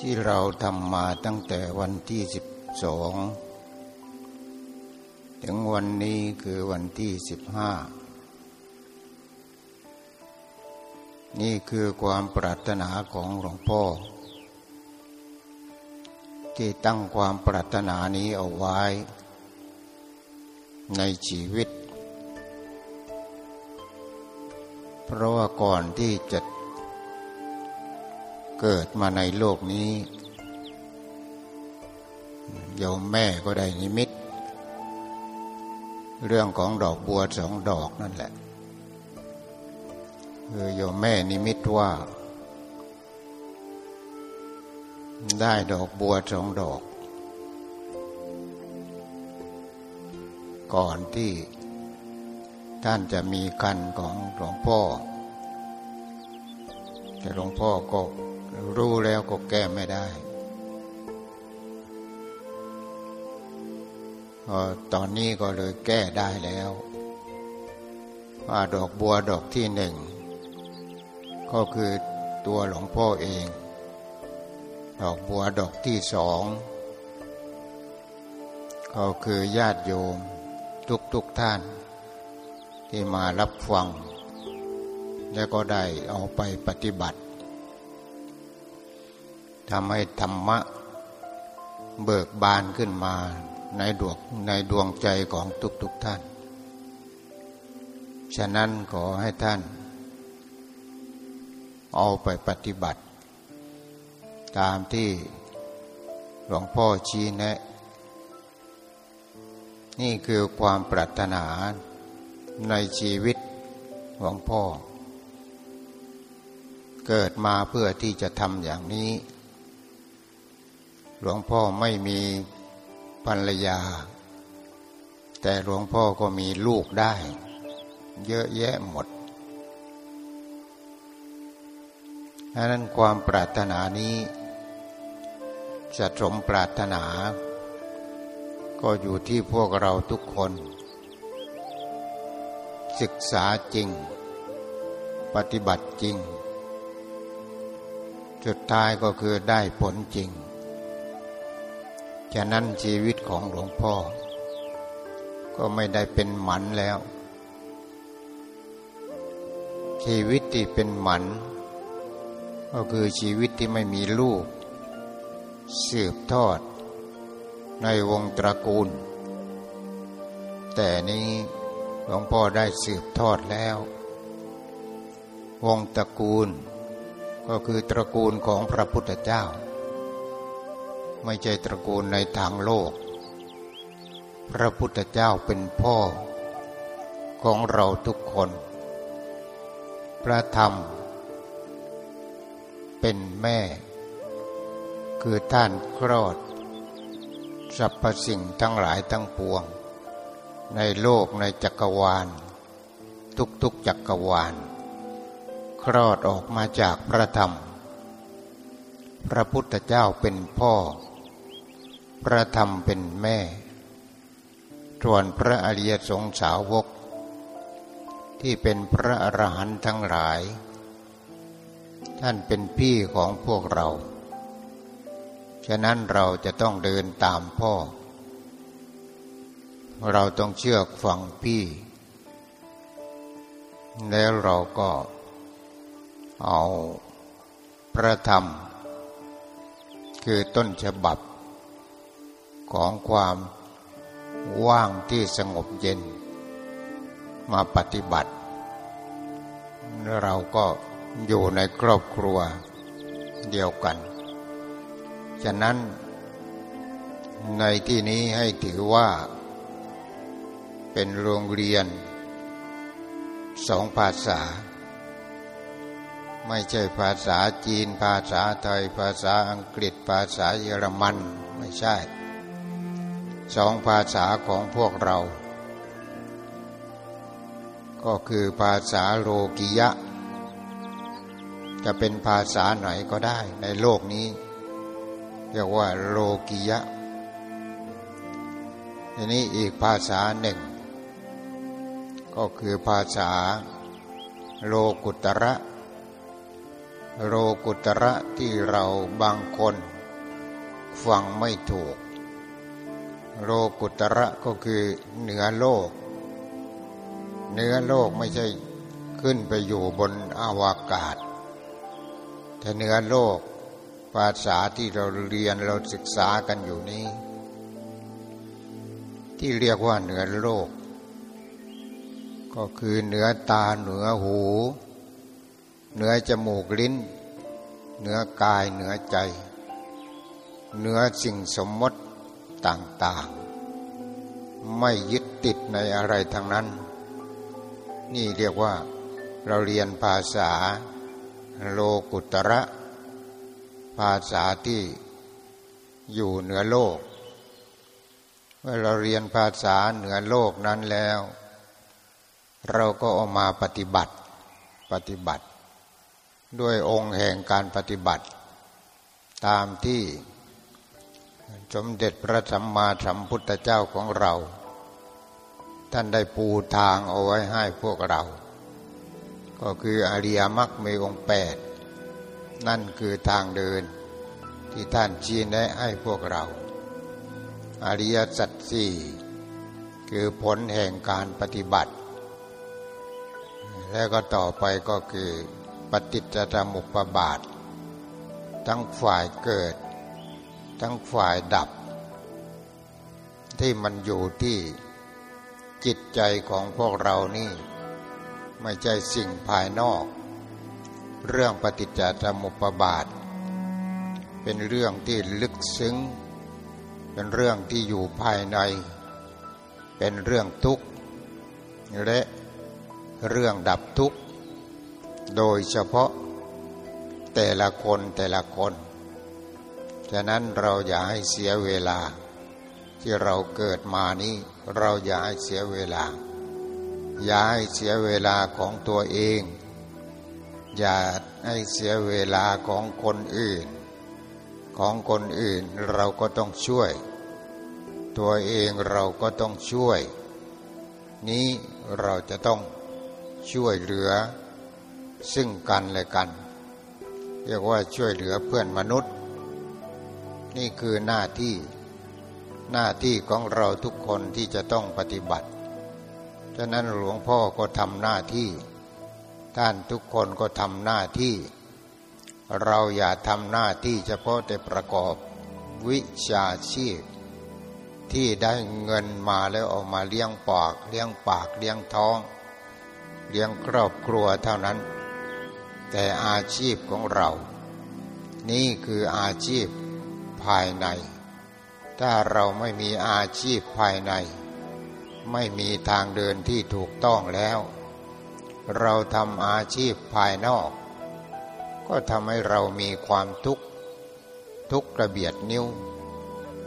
ที่เราทำมาตั้งแต่วันที่สิบสอง ถึงวันนี้คือวันที่สิบห้านี่คือความปรารถนาของหลวงพ่อ ที่ตั้งความปรารถนานี้เอาไว้ ในชีวิต เพราะว่าก่อนที่จะเกิดมาในโลกนี้โยมแม่ก็ได้นิมิต เรื่องของดอกบัวสองดอกนั่นแหละคือโยมแม่นิมิตว่า ได้ดอกบัวสองดอก ก่อนที่ท่านจะมีคันของหลวงพ่อ แต่หลวงพ่อก็รู้แล้วก็แก้ไม่ได้ ตอนนี้ก็เลยแก้ได้แล้ว ว่าดอกบัวดอกที่หนึ่ง ก็คือตัวหลวงพ่อเอง ดอกบัวดอกที่สอง ก็คือญาติโยมทุกทุกท่าน ที่มารับฟัง แล้วก็ได้เอาไปปฏิบัติทำให้ธรรมะเบิกบานขึ้นมา ในดวงในดวงใจของทุกๆทท่าน ฉะนั้นขอให้ท่าน เอาไปปฏิบัติ ตามที่หลวงพ่อชี้แนะ นี่คือความปรารถนาในชีวิตหลวงพ่อ เกิดมาเพื่อที่จะทำอย่างนี้ หลวงพ่อไม่มี ภรรยา แต่หลวงพ่อก็มีลูกได้ เยอะแยะหมดดังนั้นความปรารถนานี้จะสมปรารถนา ก็อยู่ที่พวกเราทุกคน ศึกษาจริง ปฏิบัติจริงจุดท้ายก็คือได้ผลจริง ฉะนั้นชีวิตของหลวงพ่อ ก็ไม่ได้เป็นหมันแล้ว ชีวิตที่เป็นหมัน ก็คือชีวิตที่ไม่มีลูก สืบทอด ในวงตระกูล แต่นี้หลวงพ่อได้สืบทอดแล้ว วงตระกูล ก็คือตระกูลของพระพุทธเจ้า ไม่ใช่ตระกูลในทางโลก พระพุทธเจ้าเป็นพ่อของเราทุกคน พระธรรม เป็นแม่ คือท่านคลอดสรรพสิ่งทั้งหลายทั้งปวง ในโลกในจักรวาล ทุกๆจักรวาล คลอดออกมาจากพระธรรม พระพุทธเจ้าเป็นพ่อ พระธรรมเป็นแม่ส่วนพระอริยสงสาวก ที่เป็นพระอรหันต์ทั้งหลาย ท่านเป็นพี่ของพวกเรา ฉะนั้นเราจะต้องเดินตามพ่อ เราต้องเชื่อฟังพี่ แล้วเราก็เอาพระธรรม คือต้นฉบับ ของความว่างที่สงบเย็น มาปฏิบัติ เราก็อยู่ในครอบครัวเดียวกัน ฉะนั้นในที่นี้ให้ถือว่า เป็นโรงเรียนสองภาษา ไม่ใช่ภาษาจีน ภาษาไทย ภาษาอังกฤษ ภาษาเยอรมันไม่ใช่ สองภาษาของพวกเรา ก็คือภาษาโลกิยะ จะเป็นภาษาไหนก็ได้ในโลกนี้ เรียกว่าโลกิยะทีนี้อีกภาษาหนึ่ง ก็คือภาษาโลกุตระ โลกุตระที่เราบางคน ฟังไม่ถูก โลกุตระก็คือเหนือโลก เหนือโลกไม่ใช่ขึ้นไปอยู่บนอวากาศแต่เหนือโลกภาษาที่เราเรียนเราศึกษากันอยู่นี้ ที่เรียกว่าเหนือโลก ก็คือเหนือตาเหนือหู เหนือจมูกลิ้น เหนือกายเหนือใจ เหนือสิ่งสมมติ ต่างๆ ไม่ยึดติดในอะไรทั้งนั้น นี่เรียกว่าเราเรียนภาษาโลกุตระ ภาษาที่อยู่เหนือโลก เมื่อเราเรียนภาษาเหนือโลกนั้นแล้ว เราก็ออกมาปฏิบัติปฏิบัติ ด้วยองค์แห่งการปฏิบัติ ตามที่ สมเด็จพระสัมมาสัมพุทธเจ้าของเรา ท่านได้ปูทางเอาไว้ให้พวกเรา ก็คืออริยมรรคมีองค์แปดนั่นคือทางเดินที่ท่านชี้แนะให้พวกเรา อริยสัจสี่คือผลแห่งการปฏิบัติ แล้วก็ต่อไปก็คือปฏิจจสมุปบาท ทั้งฝ่ายเกิด ทั้งฝ่ายดับ ที่มันอยู่ที่จิตใจของพวกเรานี่ ไม่ใช่สิ่งภายนอก เรื่องปฏิจจสมุปบาท เป็นเรื่องที่ลึกซึ้ง เป็นเรื่องที่อยู่ภายใน เป็นเรื่องทุกข์และเรื่องดับทุกข์ โดยเฉพาะแต่ละคนแต่ละคน ฉะนั้นเราอย่าให้เสียเวลา ที่เราเกิดมานี้เราอย่าให้เสียเวลา อย่าให้เสียเวลาของตัวเอง อย่าให้เสียเวลาของคนอื่น ของคนอื่นเราก็ต้องช่วย ตัวเองเราก็ต้องช่วย นี้เราจะต้องช่วยเหลือ ซึ่งกันและกัน เรียกว่าช่วยเหลือเพื่อนมนุษย์ นี่คือหน้าที่หน้าที่ของเราทุกคนที่จะต้องปฏิบัติ ฉะนั้นหลวงพ่อก็ทำหน้าที่ ท่านทุกคนก็ทำหน้าที่ เราอย่าทำหน้าที่เฉพาะแต่ประกอบวิชาชีพ ที่ได้เงินมาแล้วออกมาเลี้ยงปาก เลี้ยงปากเลี้ยงท้อง เลี้ยงครอบครัวเท่านั้น แต่อาชีพของเรา นี่คืออาชีพ ภายใน ถ้าเราไม่มีอาชีพภายใน ไม่มีทางเดินที่ถูกต้องแล้ว เราทำอาชีพภายนอก ก็ทำให้เรามีความทุกข์ ทุกกระเบียดนิ้ว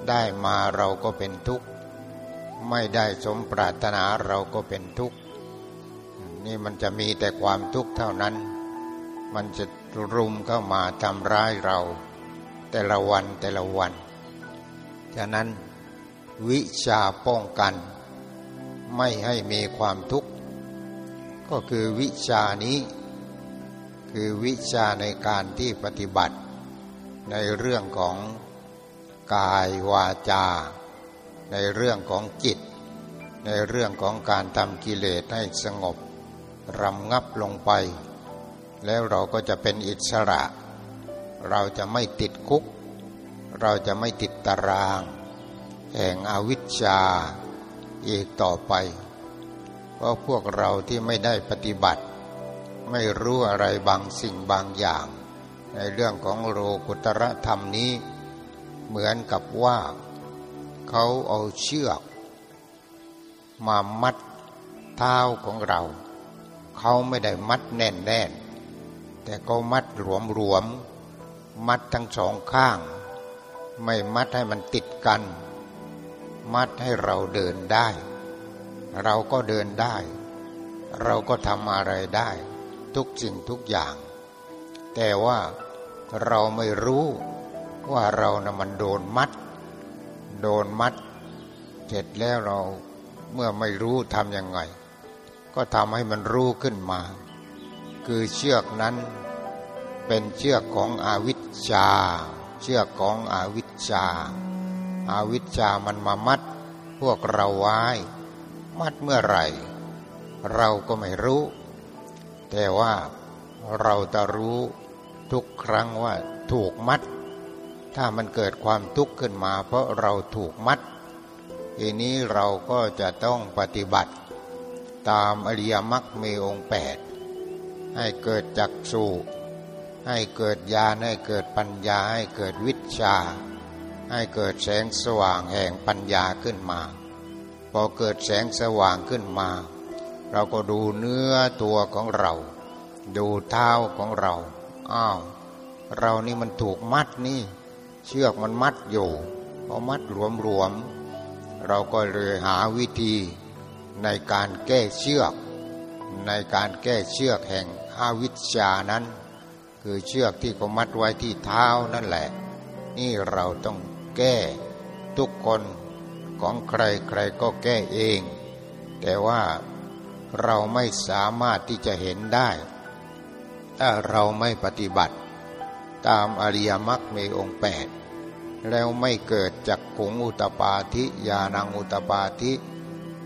ได้มาเราก็เป็นทุกข์ ไม่ได้สมปรารถนาเราก็เป็นทุกข์ นี่มันจะมีแต่ความทุกข์เท่านั้น มันจะรุมเข้ามาทำร้ายเรา แต่ละวันแต่ละวัน ฉะนั้นวิชาป้องกัน ไม่ให้มีความทุกข์ ก็คือวิชานี้ คือวิชาในการที่ปฏิบัติ ในเรื่องของกายวาจา ในเรื่องของจิต ในเรื่องของการทำกิเลสให้สงบรำงับลงไป แล้วเราก็จะเป็นอิสระ เราจะไม่ติดคุก เราจะไม่ติดตาราง แห่งอวิชชาอีกต่อไป เพราะพวกเราที่ไม่ได้ปฏิบัติ ไม่รู้อะไรบางสิ่งบางอย่าง ในเรื่องของโลกุตรธรรมนี้ เหมือนกับว่า เขาเอาเชือก มามัดเท้าของเรา เขาไม่ได้มัดแน่นแน่นแต่เขามัดหลวมหลวม มัดทั้งสองข้าง ไม่มัดให้มันติดกัน มัดให้เราเดินได้ เราก็เดินได้ เราก็ทำอะไรได้ ทุกสิ่งทุกอย่าง แต่ว่าเราไม่รู้ว่าเรานะ่ะมันโดนมัด โดนมัด เสร็จแล้วเราเมื่อไม่รู้ทำยังไง ก็ทำให้มันรู้ขึ้นมา คือเชือกนั้นเป็นเชือกของอาวิช ชา เชือกของอาวิชชาอาวิชชามันมามัด พวกเราไว้ มัดเมื่อไหร่ เราก็ไม่รู้ แต่ว่าเราจะรู้ทุกครั้งว่าถูกมัด ถ้ามันเกิดความทุกข์ขึ้นมา เพราะเราถูกมัดทีนี้เราก็จะต้องปฏิบัติ ตามอริยมรรคมีองค์แปดให้เกิดจักสุ ให้เกิดญาณให้เกิดปัญญาให้เกิดวิชา ให้เกิดแสงสว่างแห่งปัญญาขึ้นมา พอเกิดแสงสว่างขึ้นมา เราก็ดูเนื้อตัวของเรา ดูเท้าของเรา อ้าว เรานี่มันถูกมัดนี่ เชือกมันมัดอยู่พอมัดหลวมๆเราก็เลยหาวิธีในการแก้เชือก ในการแก้เชือกแห่งอาวิชชานั้น คือเชือกที่เขามัดไว้ที่เท้านั่นแหละ นี่เราต้องแก้ทุกคนของใครใครก็แก้เอง แต่ว่าเราไม่สามารถที่จะเห็นได้ ถ้าเราไม่ปฏิบัติ ตามอริยมรรคในองแปดแล้วไม่เกิดจากขุงอุตปาธิญาณังอุตปาธิ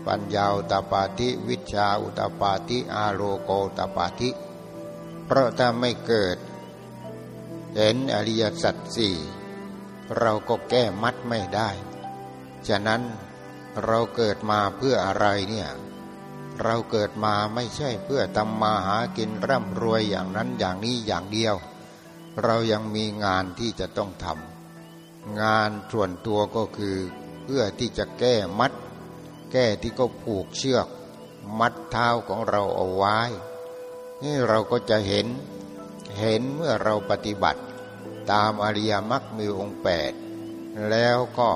ปัญญาอุตปาธิวิชาอุตปาธิอาโลโกอุตปาธิ เพราะถ้าไม่เกิด เห็นอริยสัจสี่เราก็แก้มัดไม่ได้ ฉะนั้นเราเกิดมาเพื่ออะไรเนี่ย เราเกิดมาไม่ใช่เพื่อทำมาหากินร่ำรวยอย่างนั้นอย่างนี้อย่างเดียว เรายังมีงานที่จะต้องทำงานส่วนตัวก็คือเพื่อที่จะแก้มัด แก้ที่ก็ผูกเชือก มัดเท้าของเราเอาไว้ นี่เราก็จะเห็น เห็นเมื่อเราปฏิบัติ ตามอริยมรรคมีองค์แปดแล้วก็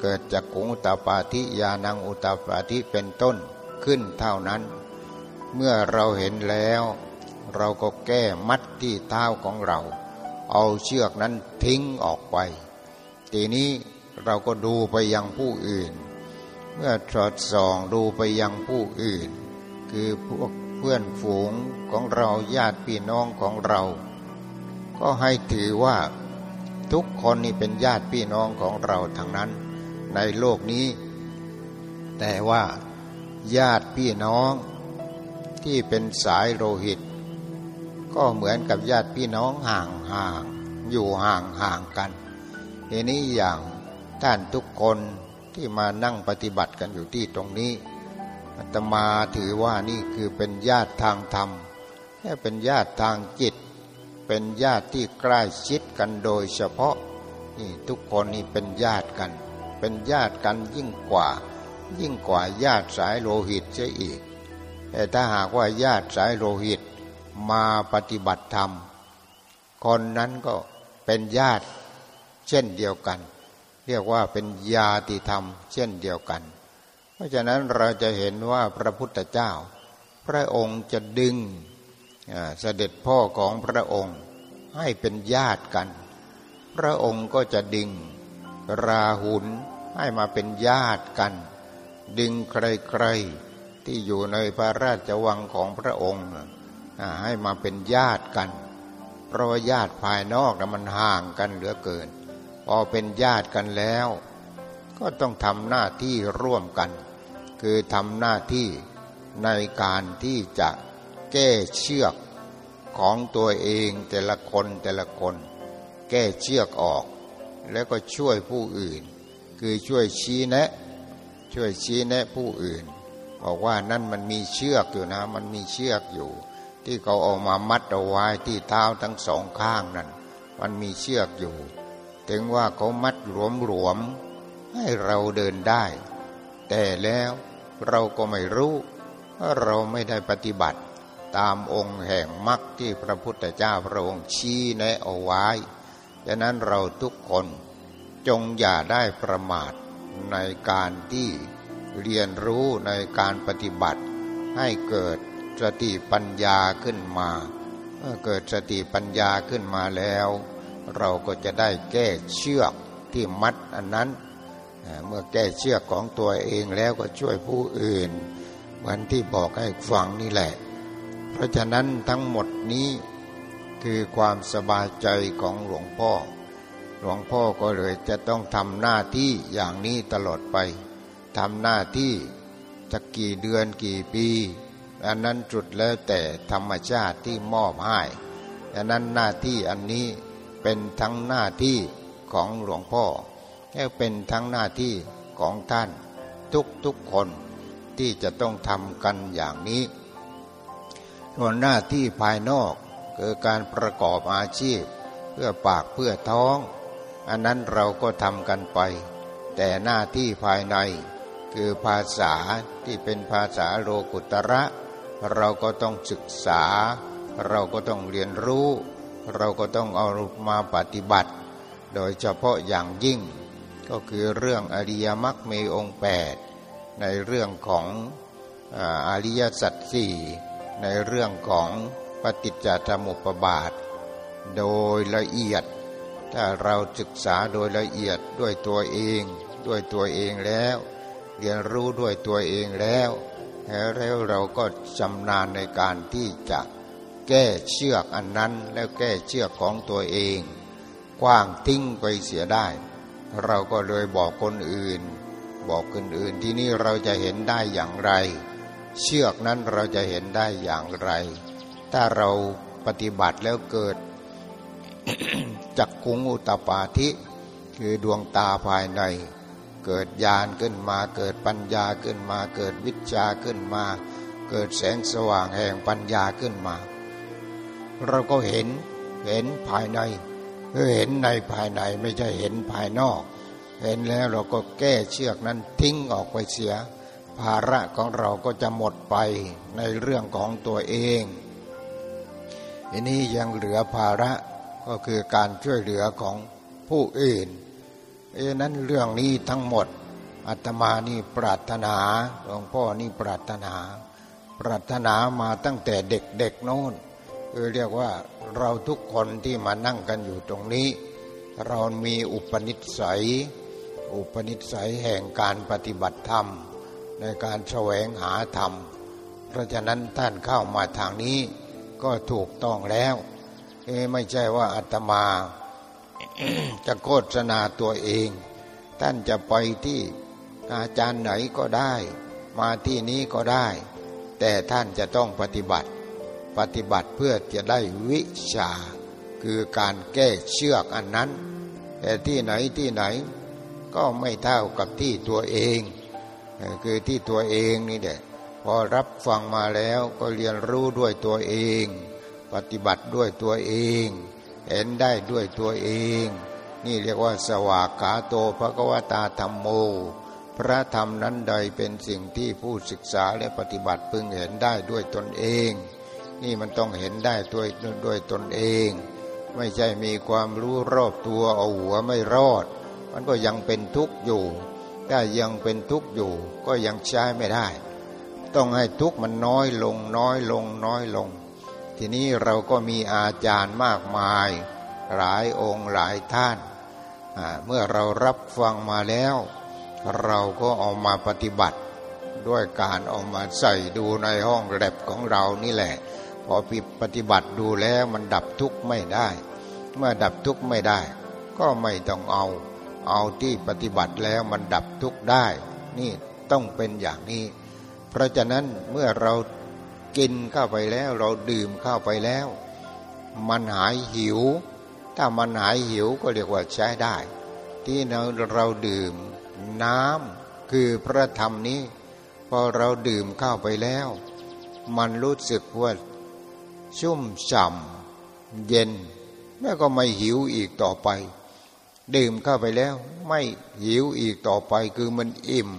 เกิดจากกุงตาปาธิยานังอุตปาธิเป็นต้นขึ้นเท่านั้น เมื่อเราเห็นแล้ว เราก็แก้มัดที่เท้าของเรา เอาเชือกนั้นทิ้งออกไป ทีนี้เราก็ดูไปยังผู้อื่น เมื่อสอดส่องดูไปยังผู้อื่น คือพวก เพื่อนฝูงของเราญาติพี่น้องของเรา ก็ให้ถือว่าทุกคนนี่เป็นญาติพี่น้องของเราทั้งนั้นในโลกนี้ แต่ว่าญาติพี่น้องที่เป็นสายโลหิต ก็เหมือนกับญาติพี่น้องห่างห่างอยู่ห่างห่างกันทีนี้อย่างท่านทุกคนที่มานั่งปฏิบัติกันอยู่ที่ตรงนี้ อาตมาถือว่านี่คือเป็นญาติทางธรรมแค่เป็นญาติทางจิต เป็นญาติที่ใกล้ชิดกันโดยเฉพาะนี่ทุกคนนี่เป็นญาติกัน เป็นญาติกันยิ่งกว่า ยิ่งกว่าญาติสายโลหิตเสียอีก แต่ถ้าหากว่าญาติสายโลหิตมาปฏิบัติธรรม คนนั้นก็เป็นญาติเช่นเดียวกัน เรียกว่าเป็นญาติธรรมเช่นเดียวกัน เพราะฉะนั้นเราจะเห็นว่าพระพุทธเจ้า พระองค์จะดึงเสด็จพ่อของพระองค์ให้เป็นญาติกัน พระองค์ก็จะดึงราหุลให้มาเป็นญาติกัน ดึงใครๆที่อยู่ในพระราชวังของพระองค์ให้มาเป็นญาติกัน เพราะญาติภายนอกนะมันห่างกันเหลือเกิน พอเป็นญาติกันแล้ว ก็ต้องทำหน้าที่ร่วมกัน คือทำหน้าที่ในการที่จะแก้เชือกของตัวเองแต่ละคนแต่ละคน แก้เชือกออก แล้วก็ช่วยผู้อื่น คือช่วยชี้แนะ ช่วยชี้แนะผู้อื่น บอกว่านั่นมันมีเชือกอยู่นะ มันมีเชือกอยู่ ที่เขาเอามามัดเอาไว้ที่เท้าทั้งสองข้างนั่นมันมีเชือกอยู่ ถึงว่าเขามัดหลวมๆให้เราเดินได้ แต่แล้วเราก็ไม่รู้ว่าเราไม่ได้ปฏิบัติ ตามองค์แห่งมรรคที่พระพุทธเจ้าพระองค์ชี้แนะเอาไว้ดังนั้นเราทุกคนจงอย่าได้ประมาทในการที่เรียนรู้ในการปฏิบัติ ให้เกิดสติปัญญาขึ้นมาเมื่อเกิดสติปัญญาขึ้นมาแล้ว เราก็จะได้แก้เชือกที่มัดอันนั้น เมื่อแก้เชือกของตัวเองแล้วก็ช่วยผู้อื่นวันที่บอกให้ฟังนี่แหละ เพราะฉะนั้นทั้งหมดนี้คือความสบายใจของหลวงพ่อ หลวงพ่อก็เลยจะต้องทำหน้าที่อย่างนี้ตลอดไปทำหน้าที่จะกี่เดือนกี่ปี อันนั้นจุดแล้วแต่ธรรมชาติที่มอบให้อันนั้นหน้าที่อันนี้เป็นทั้งหน้าที่ของหลวงพ่อ และเป็นทั้งหน้าที่ของท่านทุกทุกคนที่จะต้องทำกันอย่างนี้ ส่วนหน้าที่ภายนอกคือการประกอบอาชีพ เพื่อปากเพื่อท้อง อันนั้นเราก็ทำกันไป แต่หน้าที่ภายใน คือภาษาที่เป็นภาษาโลกุตระ เราก็ต้องศึกษา เราก็ต้องเรียนรู้ เราก็ต้องเอามาปฏิบัติ โดยเฉพาะอย่างยิ่ง ก็คือเรื่องอริยมรรคมีองค์แปดในเรื่องของอริยสัจสี่ในเรื่องของปฏิจจสมุปบาท โดยละเอียด ถ้าเราศึกษาโดยละเอียดด้วยตัวเอง ด้วยตัวเองแล้ว เรียนรู้ด้วยตัวเองแล้วแล้วเราก็ชำนาญในการที่จะแก้เชือกอันนั้นแล้วแก้เชือกของตัวเอง กว้างทิ้งไปเสียได้ เราก็เลยบอกคนอื่น บอกคนอื่นที่นี่เราจะเห็นได้อย่างไร เชือกนั้นเราจะเห็นได้อย่างไร ถ้าเราปฏิบัติแล้วเกิดจักคุงอุตปาธิ คือดวงตาภายใน เกิดญาณขึ้นมาเกิดปัญญาขึ้นมา เกิดวิชาขึ้นมา เกิดแสงสว่างแห่งปัญญาขึ้นมา เราก็เห็นเห็นภายใน เห็นในภายในไม่ใช่เห็นภายนอก เห็นแล้วเราก็แก้เชือกนั้นทิ้งออกไปเสีย ภาระของเราก็จะหมดไปในเรื่องของตัวเองอันนี้ยังเหลือภาระก็คือการช่วยเหลือของผู้อื่นเอนั้นเรื่องนี้ทั้งหมดอาตมานี่ปรารถนาหลวงพ่อนี่ปรารถนา ปรารถนามาตั้งแต่เด็กๆโน้น คือเรียกว่าเราทุกคนที่มานั่งกันอยู่ตรงนี้ เรามีอุปนิสัย อุปนิสัยแห่งการปฏิบัติธรรม ในการแสวงหาธรรม เพราะฉะนั้นท่านเข้ามาทางนี้ก็ถูกต้องแล้วเอไม่ใช่ว่าอาตมาจะโฆษณาตัวเอง ท่านจะไปที่อาจารย์ไหนก็ได้ มาที่นี้ก็ได้ แต่ท่านจะต้องปฏิบัติ ปฏิบัติเพื่อจะได้วิชา คือการแก้เชือกอันนั้น แต่ที่ไหนที่ไหนก็ไม่เท่ากับที่ตัวเอง คือที่ตัวเองนี่แหละพอรับฟังมาแล้วก็เรียนรู้ด้วยตัวเอง ปฏิบัติด้วยตัวเอง เห็นได้ด้วยตัวเอง นี่เรียกว่าสวากขาโตภะกวตาธรรมโม พระธรรมนั้นใดเป็นสิ่งที่ผู้ศึกษาและปฏิบัติพึงเห็นได้ด้วยตนเอง นี่มันต้องเห็นได้ด้วด้วยตนเอง ไม่ใช่มีความรู้รอบตัวเอาหัวไม่รอด มันก็ยังเป็นทุกข์อยู่ ถ้ายังเป็นทุกข์อยู่ ก็ยังใช้ไม่ได้ ต้องให้ทุกข์มันน้อยลงน้อยลงน้อยลง ทีนี้เราก็มีอาจารย์มากมาย หลายองค์หลายท่าน เมื่อเรารับฟังมาแล้ว เราก็เอามาปฏิบัติ ด้วยการเอามาใส่ดูในห้องแลบของเรานี่แหละ พอปฏิบัติดูแล้วมันดับทุกข์ไม่ได้ เมื่อดับทุกข์ไม่ได้ ก็ไม่ต้องเอา เอาที่ปฏิบัติแล้วมันดับทุกข์ได้ นี่ต้องเป็นอย่างนี้ เพราะฉะนั้นเมื่อเรากินเข้าไปแล้วเราดื่มเข้าไปแล้ว มันหายหิว ถ้ามันหายหิวก็เรียกว่าใช้ได้ ที่เราเราดื่มน้ำคือพระธรรมนี้ พอเราดื่มเข้าไปแล้ว มันรู้สึกว่า ชุ่มฉ่ำเย็น แล้วก็ไม่หิวอีกต่อไป ดื่มเข้าไปแล้ว ไม่หิวอีกต่อไปคือมันอิ่ม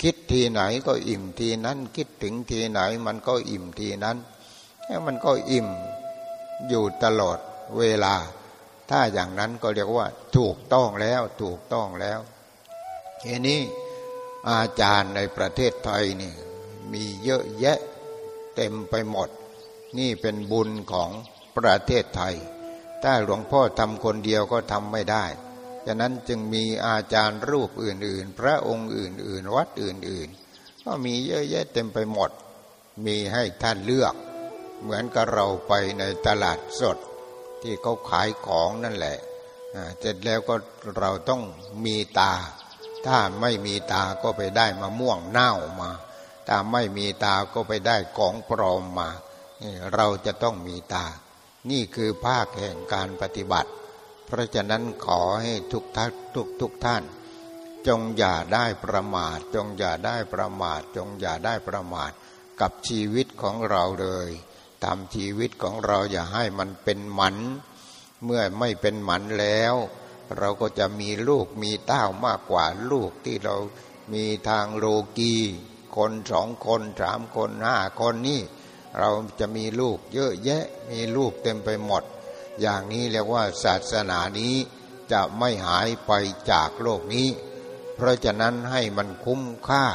คิดทีไหนก็อิ่มทีนั้น คิดถึงทีไหนมันก็อิ่มทีนั้นแล้วมันก็อิ่มอยู่ตลอดเวลา ถ้าอย่างนั้นก็เรียกว่า ถูกต้องแล้วถูกต้องแล้วเอนี้อาจารย์ในประเทศไทยนี่มีเยอะแยะเต็มไปหมด นี่เป็นบุญของประเทศไทย ถ้าหลวงพ่อทำคนเดียวก็ทำไม่ได้ฉะนั้นจึงมีอาจารย์รูปอื่น ๆ พระองค์อื่น ๆ วัดอื่น ๆ ก็มีเยอะแยะเต็มไปหมด มีให้ท่านเลือก เหมือนกับเราไปในตลาดสด ที่เขาขายของนั่นแหละเสร็จแล้วก็เราต้องมีตา ถ้าไม่มีตาก็ไปได้มะม่วงเน่ามา ถ้าไม่มีตาก็ไปได้ของปลอมมา เราจะต้องมีตา นี่คือภาคแห่งการปฏิบัติ เพราะฉะนั้นขอให้ทุกท่านทุกทุกท่าน จงอย่าได้ประมาท จงอย่าได้ประมาท จงอย่าได้ประมาท กับชีวิตของเราเลยทำชีวิตของเราอย่าให้มันเป็นหมัน เมื่อไม่เป็นหมันแล้ว เราก็จะมีลูกมีเต้ามากกว่าลูกที่เรามีทางโลกี คนสองคนสามคนห้าคนนี่ เราจะมีลูกเยอะแยะมีลูกเต็มไปหมด อย่างนี้เรียกว่าศาสนานี้จะไม่หายไปจากโลกนี้ เพราะฉะนั้นให้มันคุ้มค่า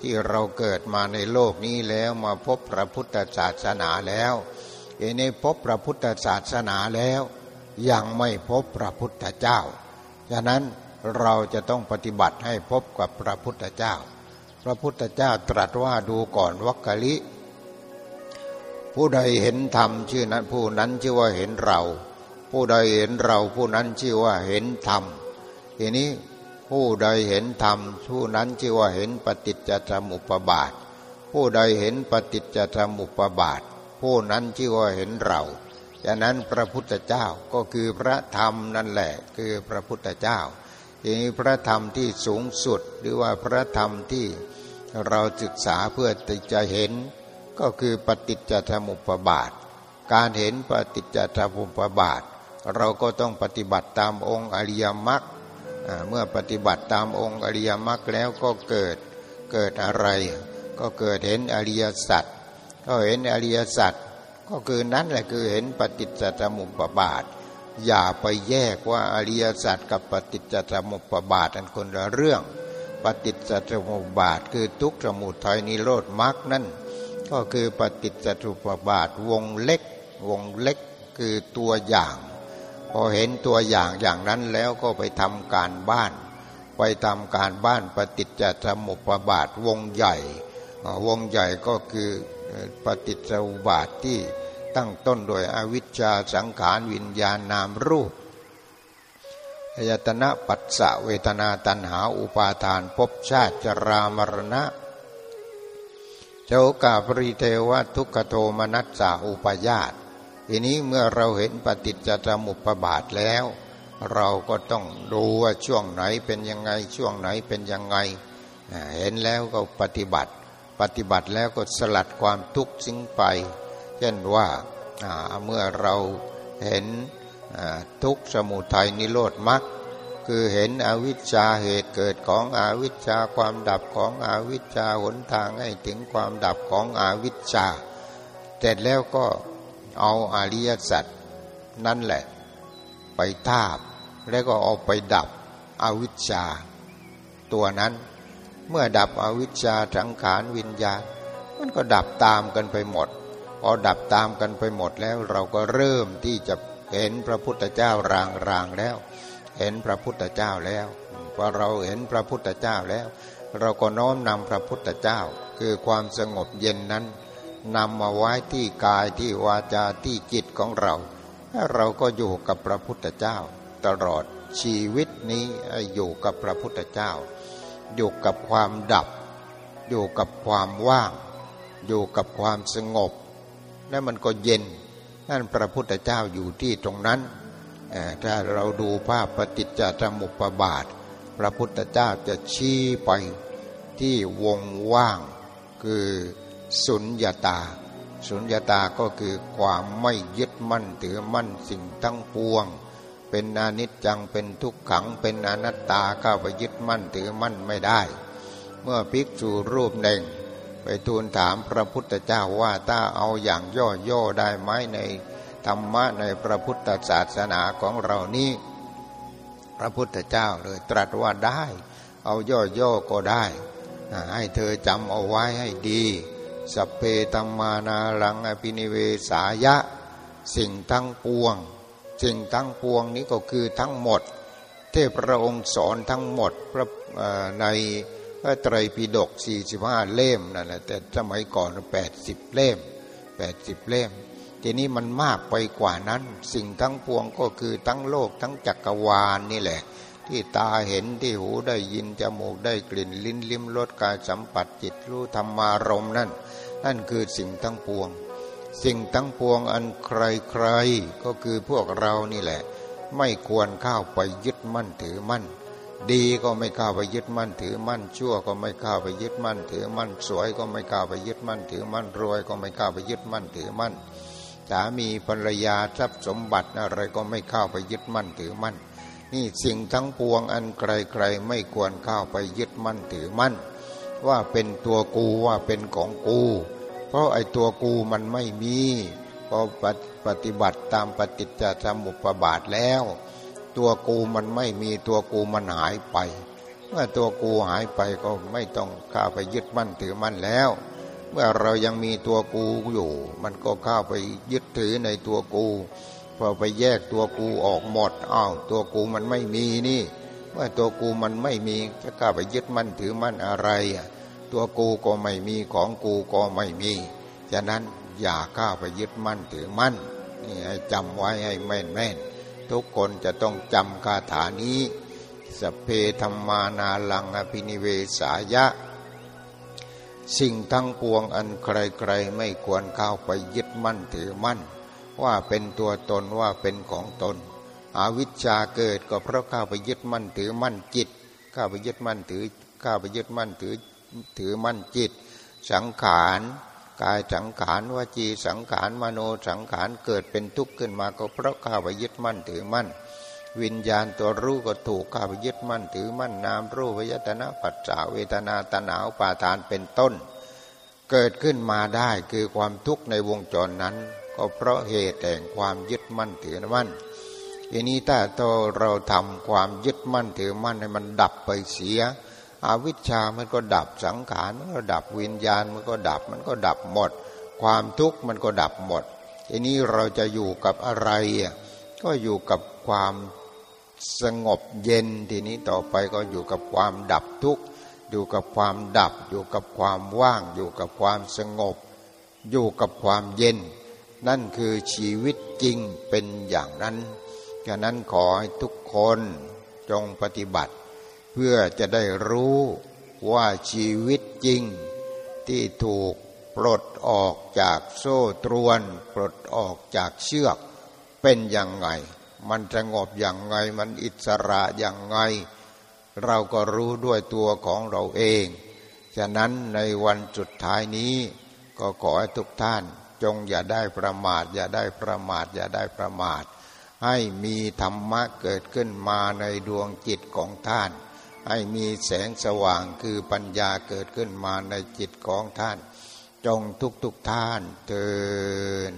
ที่เราเกิดมาในโลกนี้แล้วมาพบพระพุทธศาสนาแล้วเอในพบพระพุทธศาสนาแล้ว ยังไม่พบพระพุทธเจ้า ฉะนั้นเราจะต้องปฏิบัติให้พบกับพระพุทธเจ้า พระพุทธเจ้าตรัสว่าดูก่อนวัคคลิ ผู้ใดเห็นธรรมชื่อนั้นผู้นั้นชื่อว่าเห็นเรา ผู้ใดเห็นเราผู้นั้นชื่อว่าเห็นธรรมทีนี้ผู้ใดเห็นธรรมผู้นั้นชื่อว่าเห็นปฏิจจสมุปบาท ผู้ใดเห็นปฏิจจสมุปบาท ผู้นั้นชื่อว่าเห็นเราฉะนั้นพระพุทธเจ้าก็คือพระธรรมนั่นแหละคือพระพุทธเจ้าทีนี้พระธรรมที่สูงสุดหรือว่าพระธรรมที่เราศึกษาเพื่อจะเห็น ก็คือปฏิจจสมุปบาท การเห็นปฏิจจสมุปบาท เราก็ต้องปฏิบัติตามองค์อริยมรรคเมื่อปฏิบัติตามองค์อริยมรรคแล้วก็เกิดเกิดอะไร ก็เกิดเห็นอริยสัจก็เห็นอริยสัจก็คือนั้นแหละคือเห็นปฏิจจสมุปบาท อย่าไปแยกว่าอริยสัจกับปฏิจจสมุปบาทอันคนละเรื่อง ปฏิจจสมุปบาทคือทุกขสมุทัยนิโรธมรรคนั่น ก็คือปฏิจจสมุปบาทวงเล็ก วงเล็กคือตัวอย่าง พอเห็นตัวอย่างอย่างนั้นแล้วก็ไปทำการบ้าน ไปทำการบ้านปฏิจจสมุปบาทวงใหญ่ วงใหญ่ก็คือปฏิจจสมุปบาทที่ตั้งต้นโดยอวิชชาสังขารวิญญาณนามรูปอายตนะปัสสะเวทนาตัณหาอุปาทานภพชาติจรามรณะ เจ้ากาปริเทวทุกขโทมนัสสาอุปยาตทีนี้เมื่อเราเห็นปฏิจจสมุปบาทแล้ว เราก็ต้องดูว่าช่วงไหนเป็นยังไงช่วงไหนเป็นยังไง เห็นแล้วก็ปฏิบัติ ปฏิบัติแล้วก็สลัดความทุกข์สิ้งไป เช่นว่าเมื่อเราเห็นทุกขสมุทัยนิโรธมรรค คือเห็นอวิชชาเหตุเกิดของอวิชชาความดับของอวิชชาหนทางให้ถึงความดับของอวิชชาเสร็จแล้วก็เอาอริยสัจนั่นแหละ ไปทาบ แล้วก็เอาไปดับอวิชชา ตัวนั้น เมื่อดับอวิชชาสังขารวิญญาณ มันก็ดับตามกันไปหมด พอดับตามกันไปหมดแล้วเราก็เริ่มที่จะเห็นพระพุทธเจ้ารางรางแล้ว เห็นพระพุทธเจ้าแล้วพอเราเห็นพระพุทธเจ้าแล้ว เราก็น้อมนำพระพุทธเจ้า คือความสงบเย็นนั้นนำมาไว้ที่กายที่วาจาที่จิตของเรา เราก็อยู่กับพระพุทธเจ้า ตลอดชีวิตนี้อยู่กับพระพุทธเจ้า อยู่กับความดับ อยู่กับความว่าง อยู่กับความสงบแล้วมันก็เย็นนั่นพระพุทธเจ้าอยู่ที่ตรงนั้น ถ้าเราดูภาพปฏิจจสมุปบาท พระพุทธเจ้าจะชี้ไปที่วงว่าง คือสุญญาตา สุญญาตาก็คือความไม่ยึดมั่นถือมั่นสิ่งทั้งปวง เป็นอนิจจังเป็นทุกขังเป็นอนัตตาก็ไปยึดมั่นถือมั่นไม่ได้ เมื่อภิกษุรูปหนึ่ง ไปทูลถามพระพุทธเจ้าว่าถ้าเอาอย่างย่อๆได้ไหมใน ธรรมะในพระพุทธศาสนาของเรานี้ พระพุทธเจ้าเลยตรัสว่าได้ เอาย่อๆก็ได้ ให้เธอจำเอาไว้ให้ดีสเพตมมานาลังอภินิเวสายะ สิ่งทั้งปวง สิ่งทั้งปวงนี้ก็คือทั้งหมดที่พระองค์สอนทั้งหมดในพระไตรปิฎก45 เล่มนั่นแหละแต่สมัยก่อน 80 เล่ม 80 เล่ม ทีนี้มันมากไปกว่านั้น สิ่งทั้งปวงก็คือทั้งโลกทั้งจักรวาลนนี่แหละ ที่ตาเห็นที่หูได้ยินจมูกได้กลิ่นลิ้นลิ้มรสกายสัมผัสจิตรู้ธรรมารมนั่น นั่นคือสิ่งทั้งปวง สิ่งทั้งปวงอันใครๆก็คือพวกเรานี่แหละ ไม่ควรเข้าไปยึดมั่นถือมั่นดีก็ไม่เข้าไปยึดมั่นถือมั่น ชั่วก็ไม่เข้าไปยึดมั่นถือมั่น สวยก็ไม่เข้าไปยึดมั่นถือมั่นรวยก็ไม่เข้าไปยึดมั่นถือมั่น สามีภรรยาทรัพย์สมบัติอะไรก็ไม่เข้าไปยึดมั่นถือมั่น นี่สิ่งทั้งปวงอันไกลๆไม่ควรเข้าไปยึดมั่นถือมั่น ว่าเป็นตัวกูว่าเป็นของกู เพราะไอ้ตัวกูมันไม่มีพอปฏิบัติตามปฏิจจสมุปบาทแล้ว ตัวกูมันไม่มีตัวกูมันหายไป เมื่อตัวกูหายไปก็ไม่ต้องข้าไปยึดมั่นถือมั่นแล้ว เมื่อเรายังมีตัวกูอยู่ มันก็เข้าไปยึดถือในตัวกูพอไปแยกตัวกูออกหมดอ้าวตัวกูมันไม่มีนี่ เมื่อตัวกูมันไม่มีจะกล้าไปยึดมั่นถือมั่นอะไร ตัวกูก็ไม่มีของกูก็ไม่มีฉะนั้นอย่าข้าไปยึดมั่นถือมั่นนี่ให้จำไว้ให้แม่นแม่นทุกคนจะต้องจำคาถานี้สเพธรรมานาลังอภินิเวสายะ สิ่งทั้งปวงอันใครๆไม่ควรเข้าไปยึดมั่นถือมั่น ว่าเป็นตัวตนว่าเป็นของตนอาวิชชาเกิดก็เพราะเข้าไปยึดมั่นถือมั่นจิตเข้าไปยึดมั่นถือเข้าไปยึดมั่นถือถือมั่นจิต สังขารกายสังขารวจีสังขารมโนสังขารเกิดเป็นทุกข์ขึ้นมาก็เพราะข้าไปยึดมั่นถือมั่น วิญญาณตัวรู้ก็ถูกข้าไปยึดมั่นถือมั่นนามรู้วิยตนะปัจจาเวทนาตนาอุปาทานเป็นต้น เกิดขึ้นมาได้คือความทุกข์ในวงจรนั้น ก็เพราะเหตุแห่งความยึดมั่นถือมั่นทีนี้ถ้าเราทำความยึดมั่นถือมั่นให้มันดับไปเสีย อวิชชามันก็ดับสังขารมันก็ดับวิญญาณมันก็ดับมันก็ดับหมด ความทุกข์มันก็ดับหมดทีนี้เราจะอยู่กับอะไรก็อยู่กับความ สงบเย็นทีนี้ต่อไปก็อยู่กับความดับทุกข์อยู่กับความดับ อยู่กับความว่าง อยู่กับความสงบ อยู่กับความเย็น นั่นคือชีวิตจริงเป็นอย่างนั้นฉะนั้นขอให้ทุกคนจงปฏิบัติ เพื่อจะได้รู้ว่าชีวิตจริง ที่ถูกปลดออกจากโซ่ตรวน ปลดออกจากเชือกเป็นอย่างไง มันสงบอย่างไง มันอิสระอย่างไง เราก็รู้ด้วยตัวของเราเอง ฉะนั้นในวันสุดท้ายนี้ ก็ขอให้ทุกท่านจงอย่าได้ประมาท อย่าได้ประมาท อย่าได้ประมาท ให้มีธรรมะเกิดขึ้นมาในดวงจิตของท่าน ให้มีแสงสว่างคือปัญญาเกิดขึ้นมาในจิตของท่าน จงทุกทุกท่านเตือน